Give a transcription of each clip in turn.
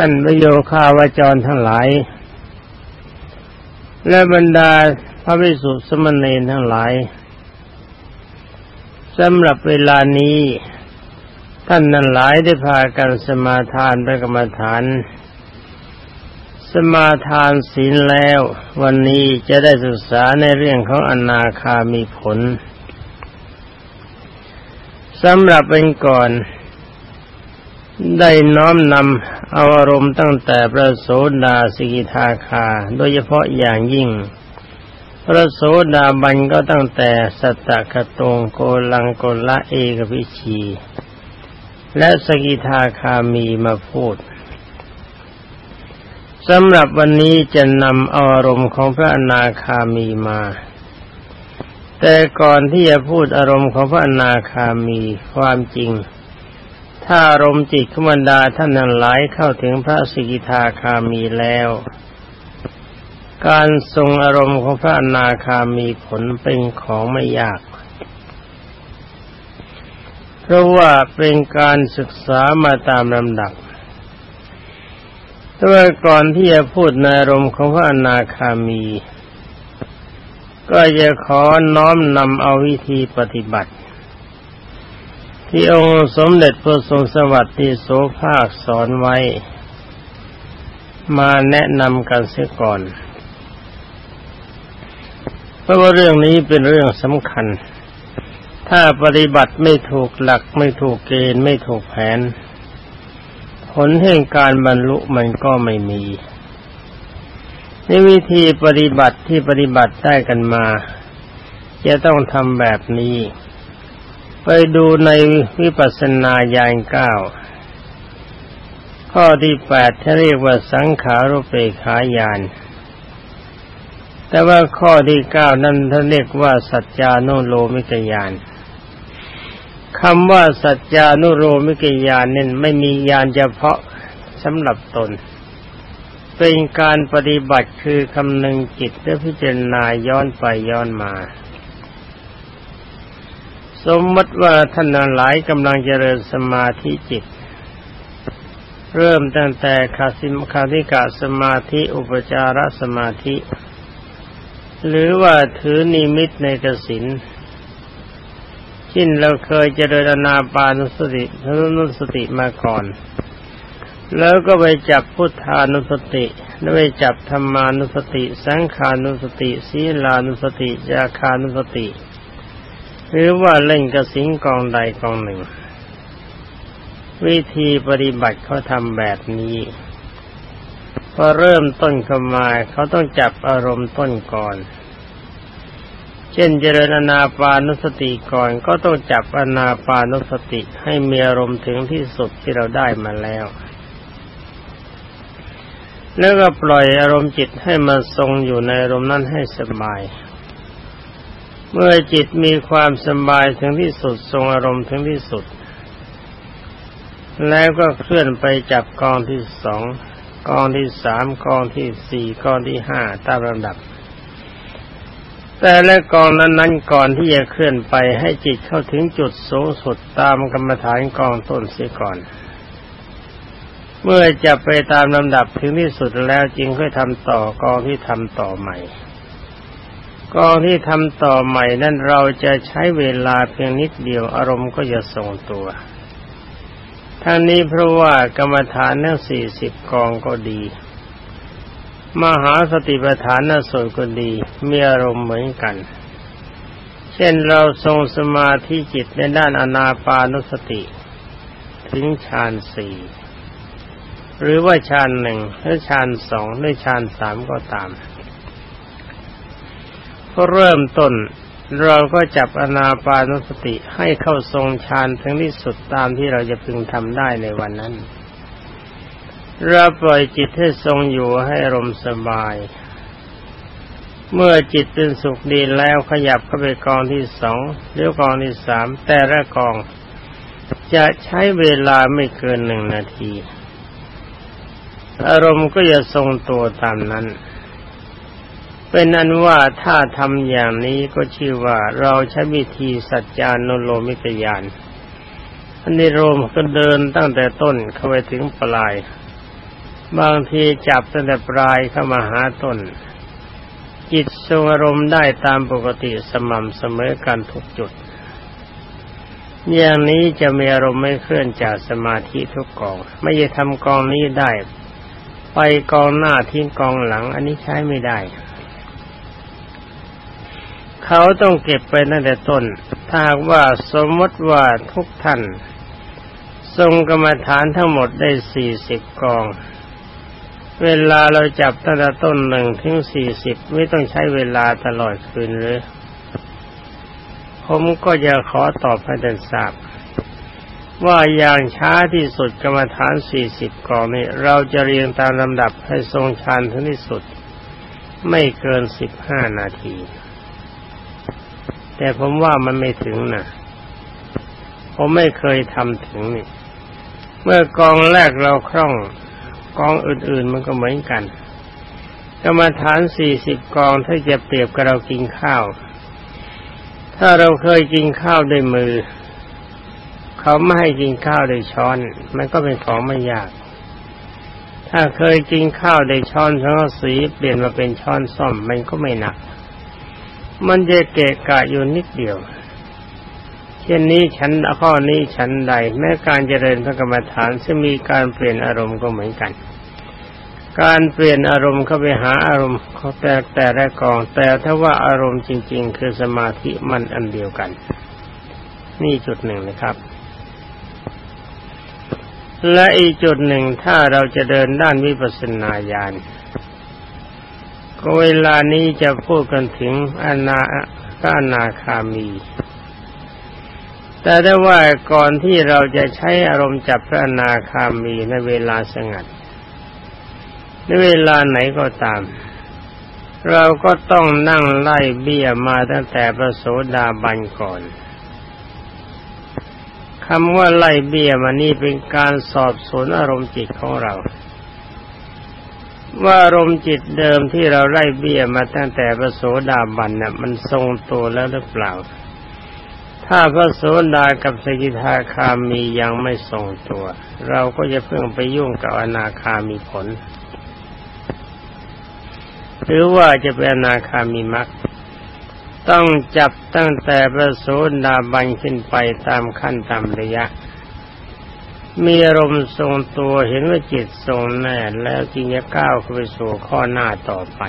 ท่านประโยคาวาจรทั้งหลาย และบรรดาพระภิกษุสมณีทั้งหลายสำหรับเวลานี้ ท่านนั้นหลายได้พากันสมาทานพระกรรมฐาน สมาทานศีลแล้ว วันนี้จะได้ศึกษาในเรื่องของอนาคามีผลสำหรับเป็นก่อน ได้น้อมนำ เอาอารมณ์ตั้งแต่พระโสดาสิกิทาคา โดยเฉพาะอย่างยิ่ง พระโสดาบันก็ตั้งแต่สัตตะกตงโกลังโกละเอกพิชี และสกิทาคามีมาพูดสำหรับวันนี้จะนำอารมณ์ของพระอนาคามีมา แต่ก่อนที่จะพูดอารมณ์ของพระอนาคามีความจริง ถ้าอารมณ์จิตขมันดาท่านนั้นหลายเข้าถึงพระสิกิทาคามีแล้ว การทรงอารมณ์ของพระอนาคามีผลเป็นของไม่ยาก เพราะว่าเป็นการศึกษามาตามลำดับแต่ว่าก่อนที่จะพูดในอารมณ์ของพระอนาคามี ก็จะขอน้อมนำเอาวิธีปฏิบัติ ที่องค์สมเด็จพระทรงสวัสดิ์โสภาคสอนไว้ มาแนะนำกันเสียก่อน เพราะว่าเรื่องนี้เป็นเรื่องสำคัญ ถ้าปฏิบัติไม่ถูกหลักไม่ถูกเกณฑ์ไม่ถูกแผน ผลแห่งการบรรลุมันก็ไม่มีในวิธีปฏิบัติที่ปฏิบัติได้กันมา จะต้องทำแบบนี้ ไปดูในวิปัสสนาญาณเก้าข้อที่แปดท่าเรียกว่าสังขารุเปขายาน แต่ว่าข้อที่เก้านั้นท่านเรียกว่าสัจจานุโลมิกยานคำว่าสัจจานุโลมิกยานนี่ไม่มียานเฉพาะสำหรับตน เป็นการปฏิบัติคือคำนึงจิตและพิจารณาย้อนไปย้อนมา สมมติว่าท่านหลายกำลังเจริญสมาธิจิต เริ่มตั้งแต่คาสิมคาธิกะสมาธิอุปจารสมาธิ หรือว่าถือนิมิตในกสินชินเราเคยเจริญนาปานุสตินุสติมาก่อน แล้วก็ไปจับพุทธานุสติแล้วไปจับธรรมานุสติ สังขานุสติ ศีลานุสติจาคานุสติ หรือว่าเล่นกระสิงกองใดกองหนึ่ง วิธีปฏิบัติเขาทำแบบนี้ พอเริ่มต้นเข้ามาเขาต้องจับอารมณ์ต้นก่อน เช่นเจริญอนาปานุสติก่อนก็ต้องจับอนาปานุสติให้มีอารมณ์ถึงที่สุดที่เราได้มาแล้วแล้วก็ปล่อยอารมณ์จิตให้มาทรงอยู่ในอารมณ์นั้นให้สบาย เมื่อจิตมีความสบายถึงที่สุดทรงอารมณ์ถึงที่สุด แล้วก็เคลื่อนไปจับกองที่สองกองที่สามกองที่สี่กองที่ห้าตามลำดับ แต่และกองนั้นนั้นก่อนที่จะเคลื่อนไปให้จิตเข้าถึงจุดสูงสุดตามกรรมฐานกองต้นเสียก่อน เมื่อจะไปตามลำดับถึงที่สุดแล้วจริงค่อยทำต่อกองที่ทำต่อใหม่ กองที่ทำต่อใหม่นั้นเราจะใช้เวลาเพียงนิดเดียวอารมณ์ก็จะทรงตัวทั้งนี้เพราะว่ากรรมฐานทั้งสี่สิบกองก็ดี มหาสติปัฏฐานนส่วนก็ดีมีอารมณ์เหมือนกัน เช่นเราทรงสมาธิจิตในด้านอนาปานุสติ ถึงฌานสี่หรือว่าฌานหนึ่งหรือฌานสองหรือฌานสามก็ตาม เริ่มต้นเราก็จับอนาปานุสติให้เข้าทรงฌานถึงที่สุดตามที่เราจะพึงทำได้ในวันนั้น เราปล่อยจิตให้ทรงอยู่ให้อารมณ์สบาย เมื่อจิตเป็นสุขดีแล้วขยับเข้าไปกองที่สองหรือกองที่สามแต่ละกอง จะใช้เวลาไม่เกินหนึ่งนาที อารมณ์ก็จะทรงตัวตามนั้น เป็นนั้นว่าถ้าทำอย่างนี้ก็ชื่อว่าเราใช้วิธีสัจจานุโลมิตยานอันนี้โรมก็เดินตั้งแต่ต้นเข้าไปถึงปลาย บางทีจับตั้งแต่ปลายเข้ามาหาต้น จิตทรงอารมณ์ได้ตามปกติสม่ำเสมอกันทุกจุด อย่างนี้จะมีอารมณ์ไม่เคลื่อนจากสมาธิทุกกอง ไม่จะทำกองนี้ได้ ไปกองหน้าทิ้งกองหลัง อันนี้ใช้ไม่ได้ เขาต้องเก็บไปตั้งแต่ต้น ถ้าหากว่าสมมติว่าทุกท่าน ทรงกรรมฐานทั้งหมดได้สี่สิบกอง เวลาเราจับตั้งแต่ต้นหนึ่งถึงสี่สิบไม่ต้องใช้เวลาตลอดคืนหรือ ผมก็จะขอตอบให้ท่านทราบว่าอย่างช้าที่สุดกรรมฐานสี่สิบกองนี้ เราจะเรียงตามลำดับให้ทรงฌานถึงที่สุด ไม่เกินสิบห้านาที แต่ผมว่ามันไม่ถึงนะผมไม่เคยทำถึงนี่ เมื่อกองแรกเราคล่อง กองอื่นๆมันก็เหมือนกันกรรมฐานสี่สิบกองถ้าจะเปรียบกับเรากินข้าว ถ้าเราเคยกินข้าวด้วยมือ เขาไม่ให้กินข้าวด้วยช้อน มันก็เป็นของไม่ยาก ถ้าเคยกินข้าวด้วยช้อนสังสีเปลี่ยนมาเป็นช้อนซ่อมมันก็ไม่หนัก มันจะเกะกะอยู่นิดเดียว เช่นนี้ฉันข้อนี้ฉันใด แม้การเจริญพระกรรมฐานจะมีการเปลี่ยนอารมณ์ก็เหมือนกัน การเปลี่ยนอารมณ์เข้าไปหาอารมณ์เขาแต่แต่ละกอง แต่ถ้าว่าอารมณ์จริง ๆ คือสมาธิมันอันเดียวกัน นี่จุดหนึ่งนะครับ และอีกจุดหนึ่งถ้าเราจะเดินด้านวิปัสสนาญาณ ก็เวลานี้จะพูดกันถึงอนาก็อนาคามี แต่ได้ว่าก่อนที่เราจะใช้อารมณ์จับพระอนาคามีในเวลาสงัดในเวลาไหนก็ตาม เราก็ต้องนั่งไล่เบี้ยมาตั้งแต่ประโสดาบันก่อนคำว่าไล่เบี้ยมานี่เป็นการสอบสวนอารมณ์จิตของเรา ว่าอารมจิตเดิมที่เราไล่เบี้ยมาตั้งแต่พระโสดาบันน่ะมันทรงตัวแล้วหรือเปล่า ถ้าพระโสดากับสกิทาคามียังไม่ทรงตัว เราก็จะเพิ่งไปยุ่งกับอนาคามีผล หรือว่าจะเป็นอนาคามีมักต้องจับตั้งแต่ประโสดาบันขึ้นไปตามขั้นตามระยะ มีอารมณ์ทรงตัวเห็นว่าจิตทรงแน่แล้วจึงจะก้าวเข้าไปสู่ข้อหน้าต่อไป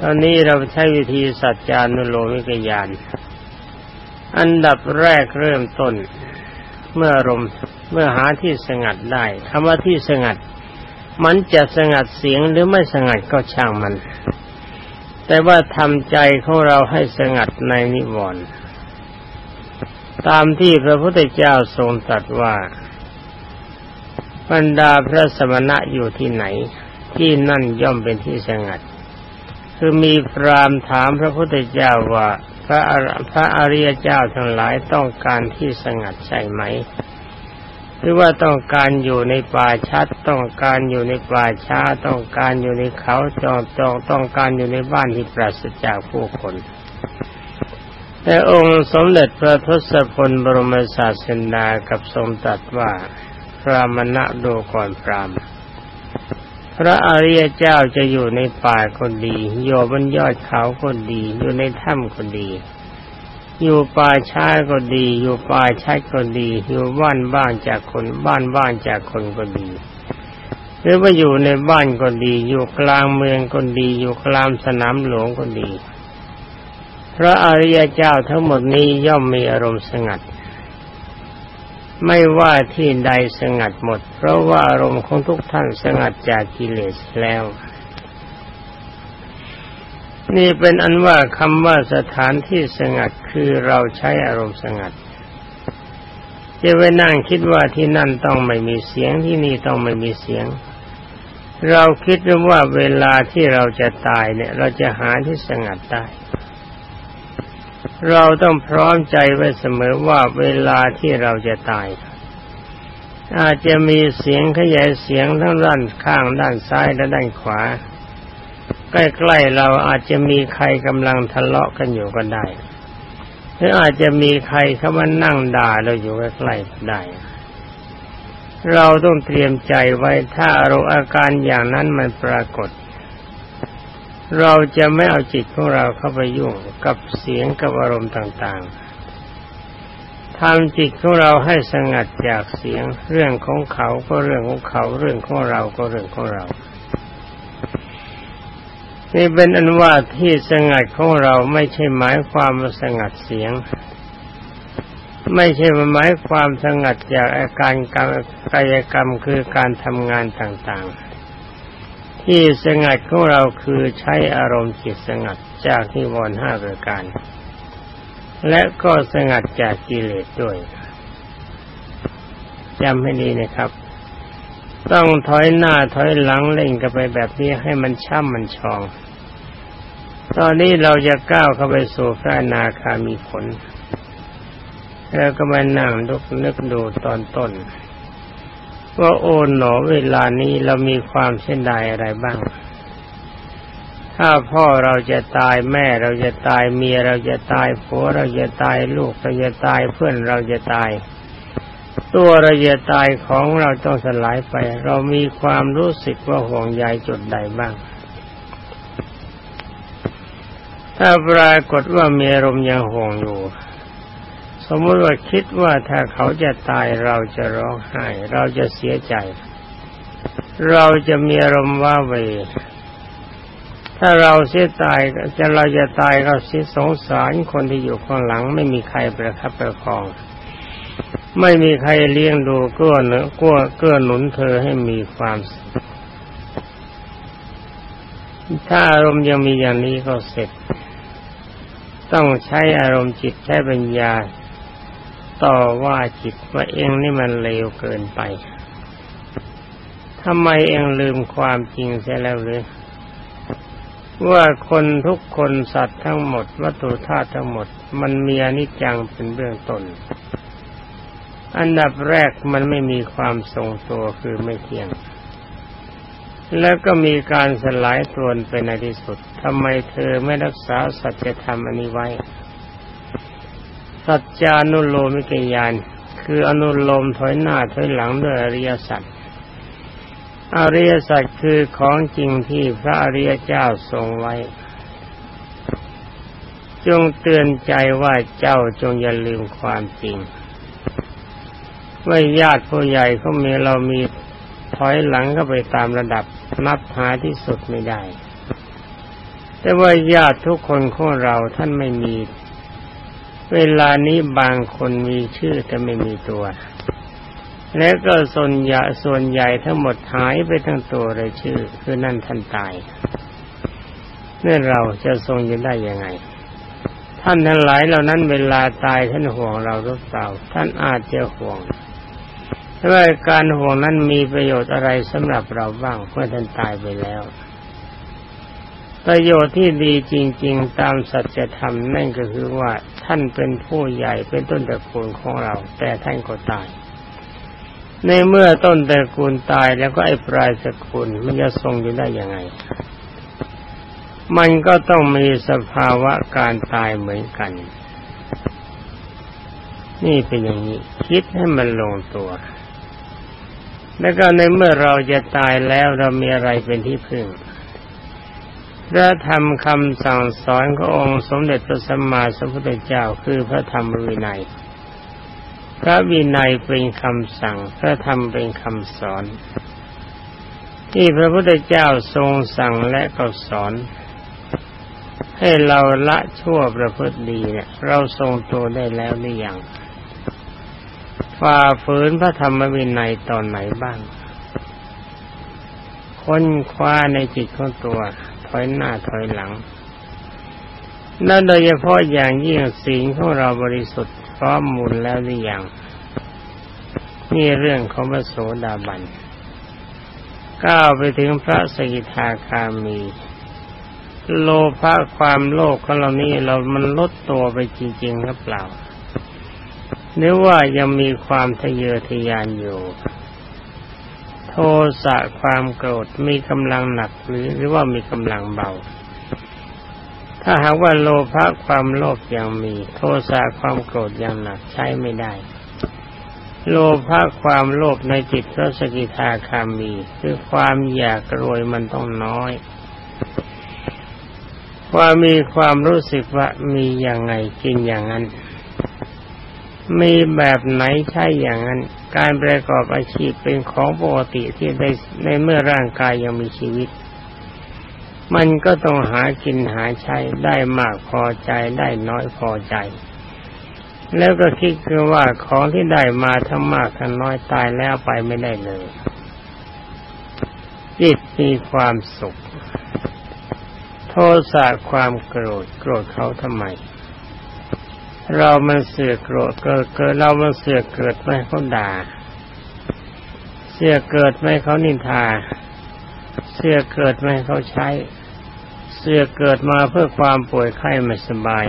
ตอนนี้เราใช้วิธีสัจจานุโลมิกยาน อันดับแรกเริ่มต้น เมื่ออารมณ์เมื่อหาที่สงัดได้คำว่าที่สงัด มันจะสงัดเสียงหรือไม่สงัดก็ช่างมัน แต่ว่าทำใจของเราให้สงัดในนิวรณ์ ตามที่พระพุทธเจ้าทรงตรัสว่าบรรดาพระสมณะอยู่ที่ไหน ที่นั่นย่อมเป็นที่สงัด คือมีพรามถามพระพุทธเจ้าว่าพระพระอริยเจ้าทั้งหลายต้องการที่สงัดใช่ไหม หรือว่าต้องการอยู่ในป่าชัด ต้องการอยู่ในป่าช้าต้องการอยู่ในเขาจองจองต้องการอยู่ในบ้านที่ปราศจากผู้คน แต่องค์สมเด็จพระทศพลบรมศาสดากับทรงตรัสว่าพระมณะดูก่อนพรามพระอริยเจ้าจะอยู่ในป่าคนดีอยู่บนยอดเขาคนดี อยู่ในถ้ำคนดี อยู่ป่าช้าก็ดี อยู่ป่าช้าก็ดี อยู่บ้านบ้านจากคนบ้านบ้านจากคนก็ดี หรือว่าอยู่ในบ้านก็ดี อยู่กลางเมืองก็ดี อยู่กลางสนามหลวงก็ดี พระอริยเจ้าทั้งหมดนี้ย่อมมีอารมณ์สงัด ไม่ว่าที่ใดสงัดหมด เพราะว่าอารมณ์ของทุกท่านสงัดจากกิเลสแล้ว นี่เป็นอันว่าคำว่าสถานที่สงัดคือเราใช้อารมณ์สงัดจะไปนั่งคิดว่าที่นั่นต้องไม่มีเสียงที่นี่ต้องไม่มีเสียง เราคิดว่าเวลาที่เราจะตายเนี่ย เราจะหาที่สงัดได้ เราต้องพร้อมใจไว้เสมอว่าเวลาที่เราจะตาย อาจจะมีเสียงขยายเสียงทั้งด้านข้างด้านซ้ายและด้านขวา ใกล้ๆเราอาจจะมีใครกำลังทะเลาะกันอยู่ก็ได้หรืออาจจะมีใครเขามานั่งด่าเราอยู่ใกล้ๆก็ได้ เราต้องเตรียมใจไว้ถ้าอารมณ์อาการอย่างนั้นมันปรากฏ เราจะไม่เอาจิตของเราเข้าไปยุ่งกับเสียงกับอารมณ์ต่างๆทำจิตของเราให้สงัดจากเสียงเรื่องของเขาก็เรื่องของเขาเรื่องของเราก็เรื่องของเรานี่เป็นอันว่าที่สงัดของเราไม่ใช่หมายความว่าสงัดเสียง ไม่ใช่หมายความสงัดจากอาการกายกรรมคือการทำงานต่างๆ ที่สงัดของเราคือใช้อารมณ์จิตสงัดจากนิวรณ์ห้าประการ และก็สงัดจากกิเลสด้วยจำให้ดีนะครับ ต้องถอยหน้าถอยหลังเล่นกันไปแบบนี้ให้มันช่ำมันชอง ตอนนี้เราจะก้าวเข้าไปสู่พระนาคามีผล แล้วก็มานั่งลุกนึกดูตอนต้น ว่าโอนหนอเวลานี้เรามีความเส้นดายอะไรบ้าง ถ้าพ่อเราจะตายแม่เราจะตายเมียเราจะตายผัวเราจะตายลูกเราจะตายเพื่อนเราจะตาย ตัวเราจะตายของเราต้องสลายไป เรามีความรู้สึกว่าห่วงใยจุดใดบ้าง ถ้าปรากฏว่ามีอารมณ์ยังห่วงอยู่ สมมติว่าคิดว่าถ้าเขาจะตายเราจะร้องไห้ เราจะเสียใจ เราจะมีอารมณ์ว่าเว ถ้าเราเสียตายจะเราจะตายก็เสียสงสารคนที่อยู่ข้างหลัง ไม่มีใครประคับประคอง ไม่มีใครเลี้ยงดูเกื้อเนื้อเกื้อเกื้อหนุนเธอให้มีความถ้าอารมณ์ยังมีอย่างนี้ก็เสร็จ ต้องใช้อารมณ์จิตใช้ปัญญา ต่อว่าจิตว่าเองนี่มันเลวเกินไปทำไมเองลืมความจริงเสียแล้วหรือว่าคนทุกคนสัตว์ทั้งหมด วัตถุธาตุทั้งหมด มันมีอนิจจังเป็นเบื้องต้น อันดับแรกมันไม่มีความทรงตัวคือไม่เที่ยง แล้วก็มีการสลายตัวไปในที่สุดทำไมเธอไม่รักษาสัจธรรมอันนี้ไว้ สัจจานุโลมิกยานคืออนุโลมถอยหน้าถอยหลังด้วยอริยสัจอริยสัจคือของจริงที่พระอริยเจ้าทรงไว้ จงเตือนใจว่าเจ้าจงอย่าลืมความจริงว่าญาติผู้ใหญ่เขามีเรามีถอยหลังก็ไปตามระดับนับหาที่สุดไม่ได้ แต่ว่าญาติทุกคนของเราท่านไม่มี เวลานี้บางคนมีชื่อแต่ไม่มีตัว และก็ส่วนใหญ่ส่วนใหญ่ทั้งหมดหายไปทั้งตัวเลยชื่อ คือนั่นท่านตายนี่เราจะทรงอยู่ได้ยังไง ท่านทั้งหลายเหล่านั้นเวลาตายท่านห่วงเราหรือเปล่า ท่านอาจจะห่วงแต่ว่าการห่วงนั้นมีประโยชน์อะไรสำหรับเราบ้างเมื่อท่านตายไปแล้ว ประโยชน์ที่ดีจริง ๆ ตามสัจธรรมนั่นก็คือว่าท่านเป็นผู้ใหญ่เป็นต้นตระกูลของเรา แต่ท่านก็ตาย ในเมื่อต้นตระกูลตายแล้วก็ไอ้ปลายตระกูลมันจะทรงอยู่ได้ยังไง มันก็ต้องมีสภาวะการตายเหมือนกัน นี่เป็นอย่างนี้ คิดให้มันลงตัว แล้วก็ในเมื่อเราจะตายแล้วเรามีอะไรเป็นที่พึ่ง พระธรรมคำสั่งสอนขององค์สมเด็จพระสัมมาสัมพุทธเจ้าคือพระธรรมวินัย พระวินัยเป็นคำสั่ง พระธรรมเป็นคำสอน ที่พระพุทธเจ้าทรงสั่งและก็สอน ให้เราละชั่วประพฤติดีเนี่ยเราทรงตัวได้แล้วหรือยังฝ่าฝืนพระธรรมวินัยตอนไหนบ้าง ค้นคว้าในจิตของตัว อยหน้าถอยหลังนั่นโดยเฉพาะอย่างยิ่งสิ่งของเราบริสุทธิ์พร้อมมูลแล้วหรือยังนี่เรื่องของพระโสดาบันก้าวไปถึงพระสกิทาคามี โลภะความโลภของเรานี่เรามันลดตัวไปจริงๆหรือเปล่าหรือว่ายังมีความทะเยอทะยานอยู่ โทสะความโกรธมีกำลังหนักหรือหรือว่ามีกำลังเบา ถ้าหากว่าโลภะความโลภยังมี โทสะความโกรธยังหนักใช้ไม่ได้ โลภะความโลภในจิตพระสกิทาคามี คือความอยากรวยมันต้องน้อยความมีความรู้สึกว่ามีอย่างไงกินอย่างนั้น มีแบบไหนใช่อย่างนั้น การประกอบอาชีพเป็นของปกติที่ได้ในเมื่อร่างกายยังมีชีวิต มันก็ต้องหากินหาใช้ได้มากพอใจได้น้อยพอใจ แล้วก็คิดคือว่าของที่ได้มาทั้งมากทั้งน้อยตายแล้วไปไม่ได้เลยจิตมีความสุข โทษสะความโกรธโกรธเขาทำไม เรามันเสือโกรธเกิดเกิดเรามันเสือเกิดไม่เขาด่า เสือเกิดไม่เขานินทา เสือเกิดไม่เขาใช้ เสือเกิดมาเพื่อความป่วยไข้ไม่สบาย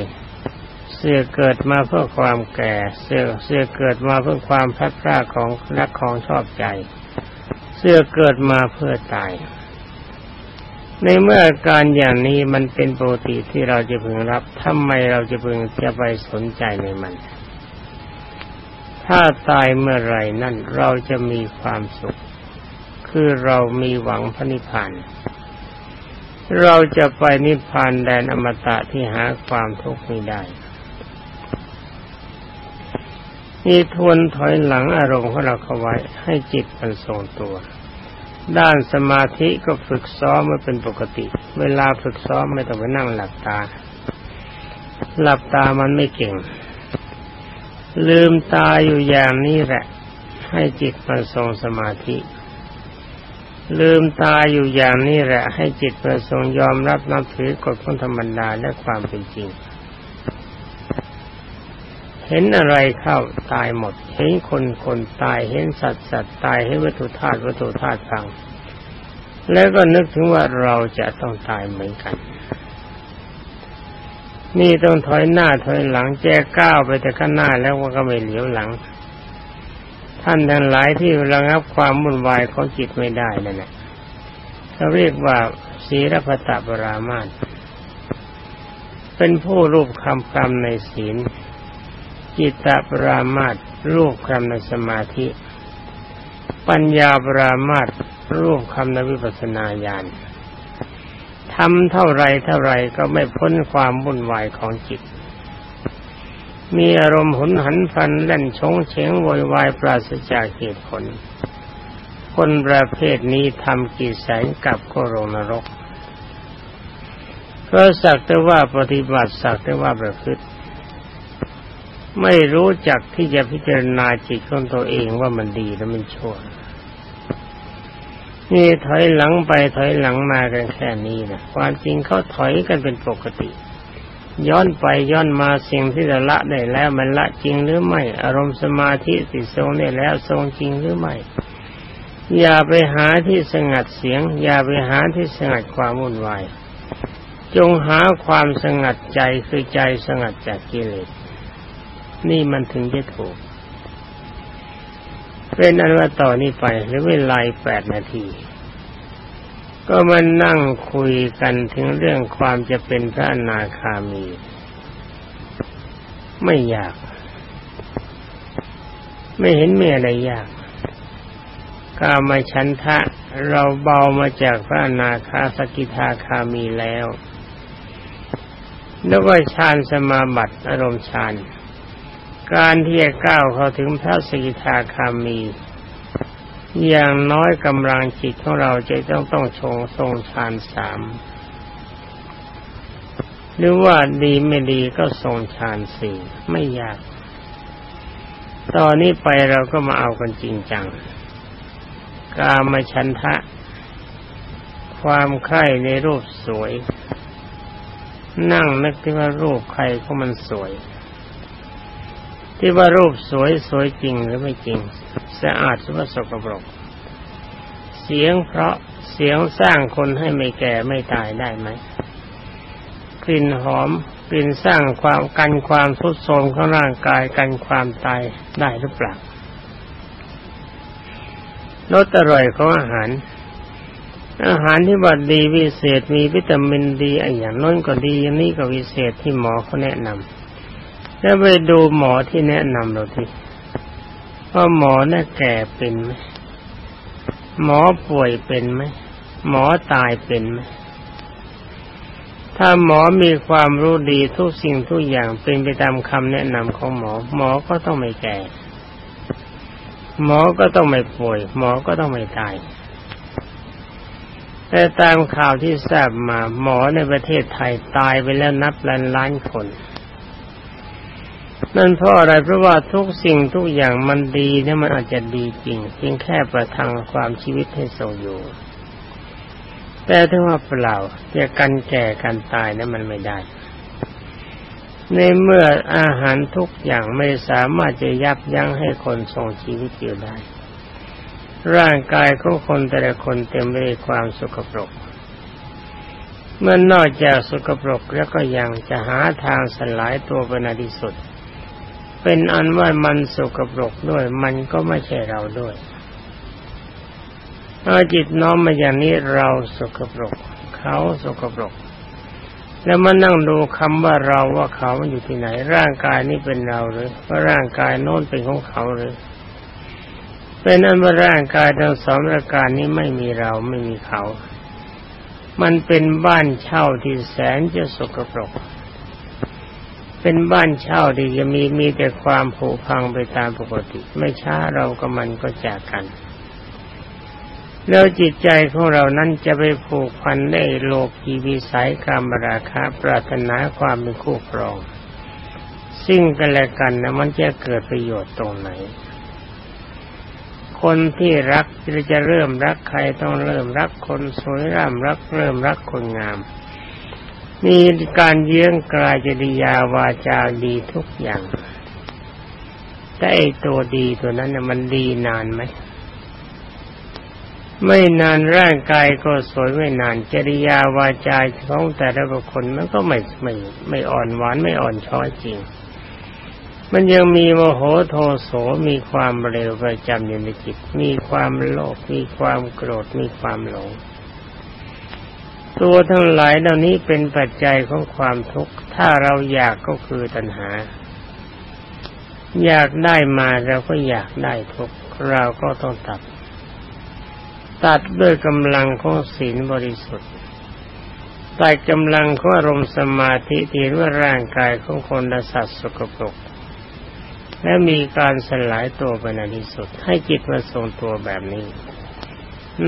เสือเกิดมาเพื่อความแก่ เสือเสือเกิดมาเพื่อความพัดพลาดของรักของชอบใจ เสือเกิดมาเพื่อตาย ในเมื่ออาการอย่างนี้มันเป็นปกติที่เราจะพึงรับทำไมเราจะพึงจะไปสนใจในมัน ถ้าตายเมื่อไรนั่นเราจะมีความสุข คือเรามีหวังพระนิพพานเราจะไปนิพพานแดนอมตะที่หาความทุกข์ไม่ได้นี่ทวนถอยหลังอารมณ์ของเราเข้าไว้ให้จิตมันทรงตัว ด้านสมาธิก็ฝึกซ้อมมาเป็นปกติ เวลาฝึกซ้อมไม่ต้องไปนั่งหลับตา หลับตามันไม่เก่ง ลืมตาอยู่อย่างนี้แหละ ให้จิตมันทรงสมาธิ ลืมตาอยู่อย่างนี้แหละ ให้จิตประสงยอมรับนับถือกฎของธรรมดาและความเป็นจริง เห็นอะไรเข้าตายหมด เห็นคนคนตายเห็นสัตว์สัตว์ตายเห็นวัตถุธาตุวัตถุธาตุพัง แล้วก็นึกถึงว่าเราจะต้องตายเหมือนกัน นี่ต้องถอยหน้าถอยหลังแจก้าวไปแต่ข้างหน้าแล้วก็ไม่เหลียวหลัง ท่านทั้งหลายที่ระงับความวุ่นวายของจิตไม่ได้นั่นแหละเขาเรียกว่าศีรพตปรามาตเป็นผู้รูปคำคำในศีล จิตตปรามาตรูปคำในสมาธิ ปัญญาปรามาตรูปคำในวิปัสนาญาณทำเท่าไรเท่าไรก็ไม่พ้นความวุ่นวายของจิต มีอารมณ์หุนหันฟันเล่นชงเฉงโวยวายปราศจากเหตุผล คนประเภทนี้ทำกี่แสนกับก็ลงนรกก็สักแต่ว่าปฏิบัติสักแต่ว่าประพฤติ ไม่รู้จักที่จะพิจารณาจิตของตัวเองว่ามันดีหรือมันชั่วนี่ถอยหลังไปถอยหลังมากันแค่นี้นะความจริงเขาถอยกันเป็นปกติ ย้อนไปย้อนมาสิ่งที่จะละได้แล้วมันละจริงหรือไม่ อารมณ์สมาธิติดทรงได้แล้วทรงจริงหรือไม่ อย่าไปหาที่สงัดเสียง อย่าไปหาที่สงัดความวุ่นวายจงหาความสงัดใจคือใจสงัดจากกิเลส นี่มันถึงจะถูกเป็นอันว่าต่อนนี้ไปหรือเวลาแปดนาที ก็มานั่งคุยกันถึงเรื่องความจะเป็นพระนาคามี ไม่ยาก ไม่เห็นมีอะไรยากกามาชันทะเราเบามาจากพระนาคาสกิทาคามีแล้ว แล้วก็ฌานสมาบัติอารมณ์ฌาน การที่จะก้าวเข้าถึงพระสกิทาคามี อย่างน้อยกำลังจิตของเราจะต้องต้องชงทรงฌานสามหรือว่าดีไม่ดีก็ทรงฌานสี่ไม่ยาก ตอนนี้ไปเราก็มาเอากันจริงจัง กามชันทะ ความใคร่ในรูปสวย นั่งนึกที่ว่ารูปใครก็มันสวย ที่ว่ารูปสวยสวยจริงหรือไม่จริง สะอาดหรือว่าสกปรก เสียงเพราะเสียงสร้างคนให้ไม่แก่ไม่ตายได้ไหมกลิ่นหอมกลิ่นสร้างความกันความทุดโทรมของร่างกายกันความตายได้หรือเปล่ารสอร่อยของอาหาร อาหารที่บัดดีวิเศษมีวิตามินดีออย่างน้นก็ดีอย่างนี้ก็วิเศษที่หมอเขาแนะนำ แล้วไปดูหมอที่แนะนำเราทีว่าหมอน่ะแก่เป็นไหมหมอป่วยเป็นไหมหมอตายเป็นไหมถ้าหมอมีความรู้ดีทุกสิ่งทุกอย่างเป็นไปตามคำแนะนำของหมอ หมอก็ต้องไม่แก่ หมอก็ต้องไม่ป่วย หมอก็ต้องไม่ตาย แต่ตามข่าวที่ทราบมา หมอในประเทศไทยตายไปแล้วนับล้านล้านคน นั่นเพราะอะไรเพราะว่าทุกสิ่งทุกอย่างมันดีเนี่ยมันอาจจะดีจริงเพียงแค่ประทังความชีวิตให้ทรงอยู่ แต่ถ้าว่าเปล่าจะกันแก่กันตายนั้นมันไม่ได้ ในเมื่ออาหารทุกอย่างไม่สามารถจะยับยั้งให้คนทรงชีวิตอยู่ได้ ร่างกายของคนแต่ละคนเต็มไปด้วยความสุขปรกเมื่อนอกจากสุขปรกแล้วก็ยังจะหาทางสลายตัวเป็นอดีสุด เป็นอันว่ามันสกปรกด้วย มันก็ไม่ใช่เราด้วยเอาจิตน้อมมาอย่างนี้เราสกปรก เขาสกปรก แล้วมานั่งดูคำว่าเราว่าเขามันอยู่ที่ไหน ร่างกายนี้เป็นเราหรือว่าร่างกายโน้นเป็นของเขาหรือเป็นอันว่าร่างกายทั้งสองประการนี้ไม่มีเราไม่มีเขา มันเป็นบ้านเช่าที่แสนจะสกปรก เป็นบ้านเช่าที่จะมีมีแต่ความผุพังไปตามปกติ ไม่ช้าเรากับมันก็จากกัน แล้วจิตใจของเรานั้นจะไปผูกพันในโลกีวิสัยกรรมราคะปรารถนาความเป็นคู่ครอง ซึ่งกันและกันนะมันจะเกิดประโยชน์ตรงไหน คนที่รักจะเริ่มรักใครต้องเริ่มรักคนสวยร่ำรักเริ่มรักคนงาม มีการเยื้องกลายจริยาวาจาดีทุกอย่าง แต่ไอตัวดีตัวนั้นน่ะมันดีนานไหม ไม่นานร่างกายก็สวยไม่นานจริยาวาจาของแต่ละบุคคลมันก็ไม่ไม่ไม่อ่อนหวานไม่อ่อนช้อยจริง มันยังมีโมโหโทโสมีความเร็วประจำอยู่ในจิต มีความโลภมีความโกรธมีความหลง ตัวทั้งหลายเหล่านี้เป็นปัจจัยของความทุกข์ ถ้าเราอยากก็คือตัณหา อยากได้มาเราก็อยากได้ทุกข์เราก็ต้องตัด ตัดด้วยกำลังของศีลบริสุทธิ์ตัดกำลังของอารมณ์สมาธิที่ว่าร่างกายของคนและสัตว์สกปรก และมีการสลายตัวไปในที่สุด ให้จิตมาทรงตัวแบบนี้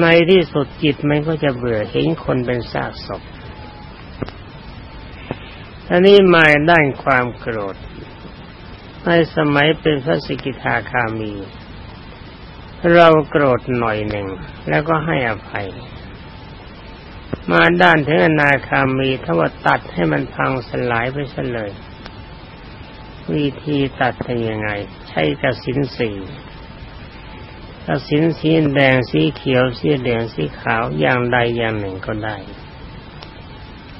ในที่สุดจิตมันก็จะเบื่อเห็นคนเป็นซากศพอันนี้มาด้านความโกรธ ในสมัยเป็นพระสิกิทาคามี เราโกรธหน่อยหนึ่ง แล้วก็ให้อภัย มาด้านถึงอนาคามีถ้าว่าตัดให้มันพังสลายไปเลย วิธีตัดเป็นยังไง ใช้กระสินสี ถ้าสินสีแดงสีเขียวสีแดงสีขาวอย่างใดอย่างหนึ่งก็ได้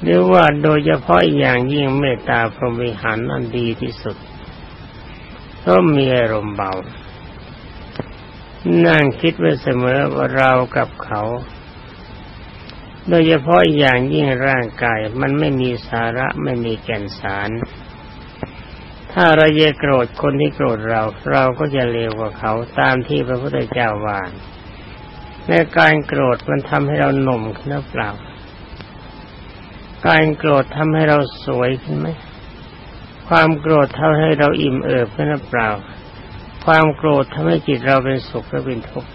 หรือว่าโดยเฉพาะอย่างยิ่งเมตตาพรหมวิหารอันดีที่สุด ก็มีอารมณ์เบา นั่งคิดไว้เสมอว่าเรากับเขา โดยเฉพาะอย่างยิ่งร่างกายมันไม่มีสาระไม่มีแก่นสาร ถ้าเราเยโกรธคนที่โกรธเรา เราก็จะเลวกว่าเขาตามที่พระพุทธเจ้าว่าในการโกรธมันทำให้เราหนุ่มขึ้นหรือเปล่า การโกรธทำให้เราสวยขึ้นไหม ความโกรธทำให้เราอิ่มเอิบขึ้นหรือเปล่า ความโกรธทำให้จิตเราเป็นสุขหรือเป็นทุกข์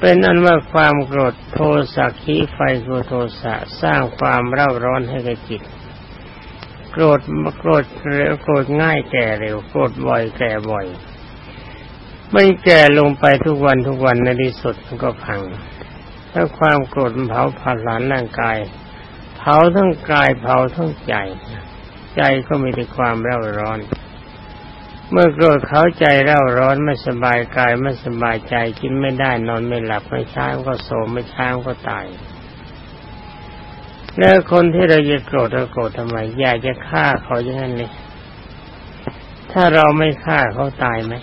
เป็นอันว่าความโกรธโทสะขีไฟโกโทสะสร้างความเร่าร้อนให้กับจิต โกรธโกรธเร็วโกรธง่ายแก่เร็วโกรธบ่อยแก่บ่อยไม่แก่ลงไปทุกวันทุกวันในที่สุดมันก็พังถ้าความโกรธเผาผลาญร่างกาย เผาทั้งกายเผาทั้งใจ ใจก็มีแต่ความเร่าร้อน เมื่อโกรธเขาใจเร่าร้อนไม่สบายกายไม่สบายใจกินไม่ได้นอนไม่หลับไม่ช้าก็โศมไม่ช้าก็ตาย แล้วคนที่เราจะโกรธเราโกรธทำไม อยากจะฆ่าเขาอย่างนั้นเลยถ้าเราไม่ฆ่าเขาตายไหม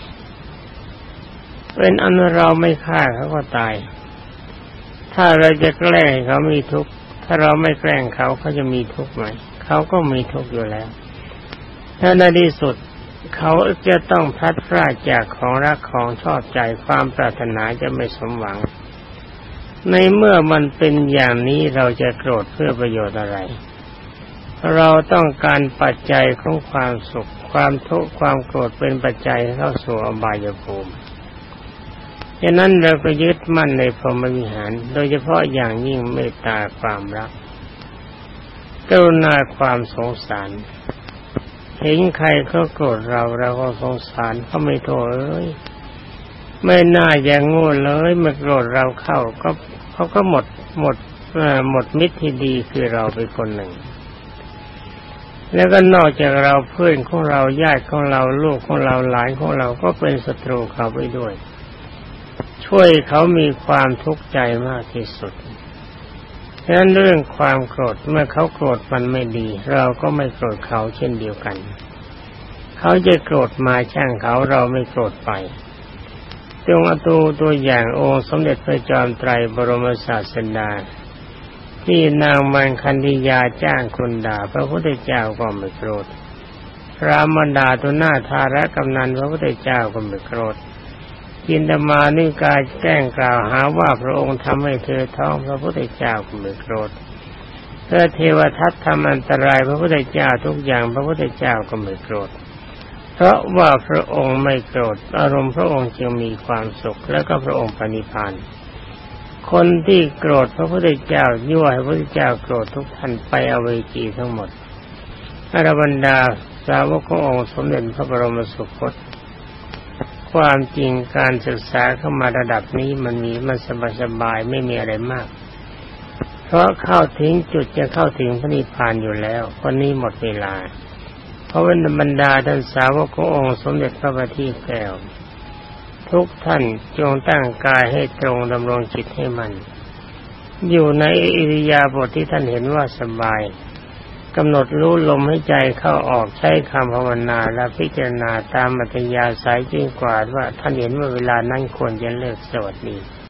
เป็นอันเราไม่ฆ่าเขาก็ตาย ถ้าเราจะแกล้งเขามีทุกข์ถ้าเราไม่แกล้งเขาเขาจะมีทุกข์ไหมเขาก็มีทุกข์อยู่แล้ว ถ้าในที่สุดเขาจะต้องพัดพรากจากของรักของชอบใจความปรารถนาจะไม่สมหวัง ในเมื่อมันเป็นอย่างนี้เราจะโกรธเพื่อประโยชน์อะไร เราต้องการปัจจัยของความสุข ความทุกข์ความโกรธเป็นปัจจัยเข้าสู่อบายภูมิฉะนั้นเราก็ยึดมั่นในพรหมวิหาร โดยเฉพาะอย่างยิ่งเมตตาความรักกรุณาความสงสาร เห็นใครเขาโกรธเราเราก็สงสารเขาไม่โทษเอ้ยไม่น่าอย่างโง่เลยมาโกรธเราเข้าก็ เขาก็หมดหมดหมดมิตรที่ดีคือเราไปคนหนึ่ง แล้วก็นอกจากเราเพื่อนของเราญาติของเราลูกของเราหลานของเราก็เป็นศัตรูเขาไปด้วย ช่วยเขามีความทุกข์ใจมากที่สุดฉะนั้นเรื่องความโกรธเมื่อเขาโกรธมันไม่ดี เราก็ไม่โกรธเขาเช่นเดียวกัน เขาจะโกรธมาช่างเขาเราไม่โกรธไป จงอตูตัวอย่างองค์สมเด็จพระจอมไตรบรมศาสดาที่นางมันคันธิยาจ้างคนด่าพระพุทธเจ้าก็ไม่โกรธระมดาตัวหน้าทาระกำนันพระพุทธเจ้าก็ไม่โกรธกินดมานิกายแก้งกล่าวหาว่าพระองค์ทำให้เธอท้องพระพุทธเจ้าก็ไม่โกรธเธอเทวทัตทำอันตรายพระพุทธเจ้าทุกอย่างพระพุทธเจ้าก็ไม่โกรธ เพราะว่าพระองค์ไม่โกรธอารมณ์พระองค์จึงมีความสุขและก็พระองค์ปณิพานคนที่โกรธพระพุทธเจ้ายั่วให้พระพุทธเจ้าโกรธทุกท่านไปอเวจีทั้งหมดอรบรรดาสาวกขององค์สมเด็จพระบรมสุคตความจริงการศึกษาเข้ามาระดับนี้มันมีมันสบายสบายไม่มีอะไรมาก เพราะเข้าถึงจุดจะเข้าถึงพระนิพพานอยู่แล้วคนนี้หมดเวลา ราะวันบรรดาท่านสาวกขององค์สมเด็จพระบัณฑิตแก้ว ทุกท่านจงตั้งกายให้ตรงดำรงจิตให้มัน อยู่ในอิริยาบถทที่ท่านเห็นว่าสบายกำหนดรู้ลมให้ใจเข้าออกใช้คำภาวนาและพิจารณาตามมัธยาสายยิ่งกว่าว่าท่านเห็นว่าเวลานั้นควรจะเลิกสวัสดี